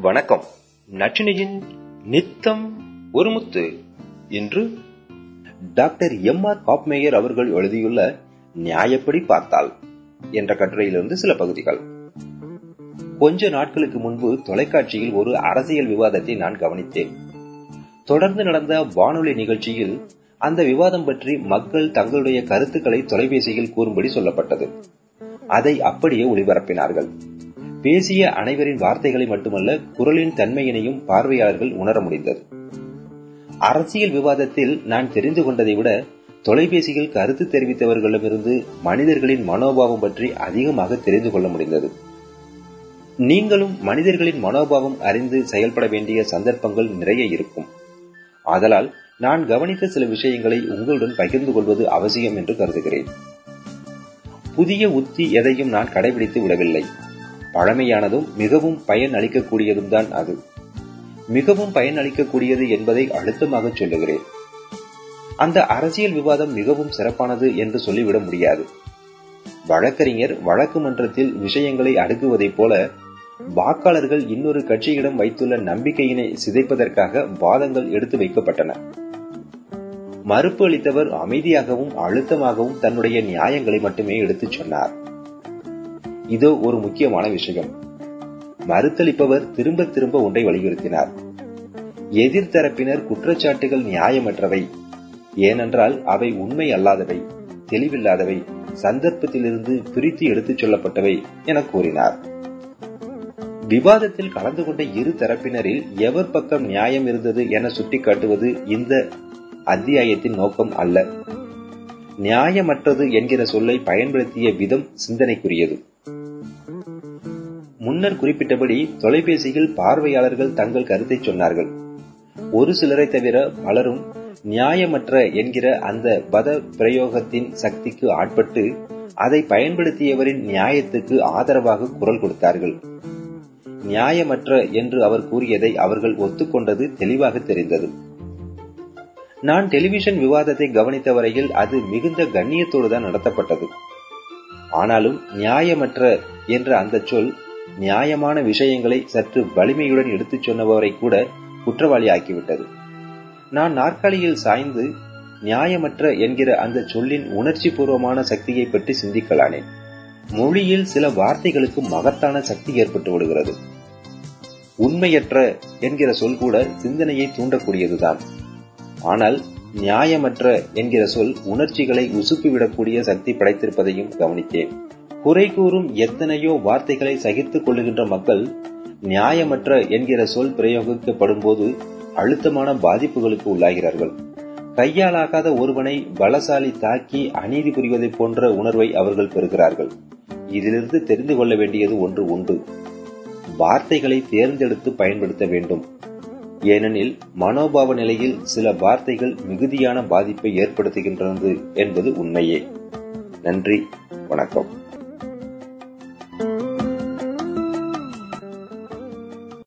வணக்கம். நச்சினையின் நித்தம் ஒருமுத்து என்று டாக்டர் எம் ஆர் காப்மேயர் அவர்கள் எழுதியுள்ள நியாயப்படி பார்த்தால் என்ற கட்டுரையிலிருந்து சில பகுதிகள். கொஞ்ச நாட்களுக்கு முன்பு தொலைக்காட்சியில் ஒரு அரசியல் விவாதத்தை நான் கவனித்தேன். தொடர்ந்து நடந்த வானொலி நிகழ்ச்சியில் அந்த விவாதம் பற்றி மக்கள் தங்களுடைய கருத்துக்களை தொலைபேசியில் கூறும்படி சொல்லப்பட்டது. அதை அப்படியே ஒளிபரப்பினார்கள். பேசிய அனைவரின் வார்த்தைகளை மட்டுமல்ல குரலின் தன்மையினையும் பார்வையாளர்கள் உணர முடிந்தது. அரசியல் விவாதத்தில் நான் தெரிந்து கொண்டதை விட தொலைபேசியில் கருத்து தெரிவித்தவர்களிடமிருந்து மனிதர்களின் மனோபாவம் பற்றி அதிகமாக தெரிந்து கொள்ள முடிந்தது. நீங்களும் மனிதர்களின் மனோபாவம் அறிந்து செயல்பட வேண்டிய சந்தர்ப்பங்கள் நிறைய இருக்கும். ஆதலால் நான் கவனித்த சில விஷயங்களை உங்களுடன் பகிர்ந்து கொள்வது அவசியம் என்று கருதுகிறேன். புதிய உத்தி எதையும் நான் கடைபிடித்து விடவில்லை. பழமையானதும் மிகவும் பயன் அளிக்கக்கூடியதும் தான் அது. மிகவும் பயன் அளிக்கக்கூடியது என்பதை அழுத்தமாக சொல்லுகிறேன். அந்த அரசியல் விவாதம் மிகவும் சிறப்பானது என்று சொல்லிவிட முடியாது. வழக்கறிஞர் வழக்கு மன்றத்தில் விஷயங்களை அடுக்குவதைப் போல வாக்காளர்கள் இன்னொரு கட்சியிடம் வைத்துள்ள நம்பிக்கையினை சிதைப்பதற்காக வாதங்கள் எடுத்து வைக்கப்பட்டன. மறுப்பு அளித்தவர் அமைதியாகவும் அழுத்தமாகவும் தன்னுடைய நியாயங்களை மட்டுமே எடுத்துச் சொன்னார். இதோ ஒரு முக்கியமான விஷயம். மறுத்தளிப்பவர் திரும்ப திரும்ப ஒன்றை வலியுறுத்தினார். எதிர்த்தரப்பினர் குற்றச்சாட்டுகள் நியாயமற்றவை. ஏனென்றால் அவை உண்மை அல்லாதவை தெளிவில்லாதவை சந்தர்ப்பத்திலிருந்து பிரித்து எடுத்துச் சொல்லப்பட்டவை என கூறினார். விவாதத்தில் கலந்து கொண்ட இரு தரப்பினரில் எவர் பக்கம் நியாயம் இருந்தது என சுட்டிக்காட்டுவது இந்த அத்தியாயத்தின் நோக்கம் அல்ல. நியாயமற்றது என்கிற சொல்லை பயன்படுத்திய விதம் சிந்தனைக்குரியது. முன்னர் குறிப்பிட்டபடி தொலைபேசியில் பார்வையாளர்கள் தங்கள் கருத்தை சொன்னார்கள். ஒரு சிலரை தவிர பலரும் நியாயமற்ற என்கிற அந்த பத பிரயோகத்தின் சக்திக்கு ஆட்பட்டு அதை பயன்படுத்தியவரின் நியாயத்துக்கு ஆதரவாக குரல் கொடுத்தார்கள். நியாயமற்ற என்று அவர் கூறியதை அவர்கள் ஒத்துக்கொண்டது தெளிவாக தெரிந்தது. நான் டெலிவிஷன் விவாதத்தை கவனித்த வரையில் அது மிகுந்த கண்ணியத்தோடு தான் நடத்தப்பட்டது. ஆனாலும் நியாயமற்ற என்ற அந்த சொல் நியாயமான விஷயங்களை சற்று வலிமையுடன் எடுத்துச் சொன்னவரை கூட குற்றவாளி ஆக்கிவிட்டது. நான் நாற்காலியில் சாய்ந்து நியாயமற்ற என்கிற அந்த சொல்லின் உணர்ச்சி பூர்வமான சக்தியை பற்றி சிந்திக்கலானேன். மொழியில் சில வார்த்தைகளுக்கு மகத்தான சக்தி ஏற்பட்டு விடுகிறது. உண்மையற்ற என்கிற சொல் கூட சிந்தனையை தூண்டக்கூடியதுதான். ஆனால் நியாயமற்ற என்கிற சொல் உணர்ச்சிகளை உசுப்பிவிடக்கூடிய சக்தி படைத்திருப்பதையும் கவனித்தேன். குறை கூறும் எத்தனையோ வார்த்தைகளை சகித்துக் கொள்ளுகின்ற மக்கள் நியாயமற்ற என்கிற சொல் பிரயோகிக்கப்படும் போது அழுத்தமான பாதிப்புகளுக்கு உள்ளாகிறார்கள். கையாலாகாத ஒருவனை பலசாலி தாக்கி அநீதி புரிவதை போன்ற உணர்வை அவர்கள் பெறுகிறார்கள். இதிலிருந்து தெரிந்து கொள்ள வேண்டியது ஒன்று உண்டு. வார்த்தைகளை தேர்ந்தெடுத்து பயன்படுத்த வேண்டும். ஏனெனில் மனோபாவ நிலையில் சில வார்த்தைகள் மிகுதியான பாதிப்பை ஏற்படுத்துகின்றது என்பது உண்மையே. நன்றி. வணக்கம்.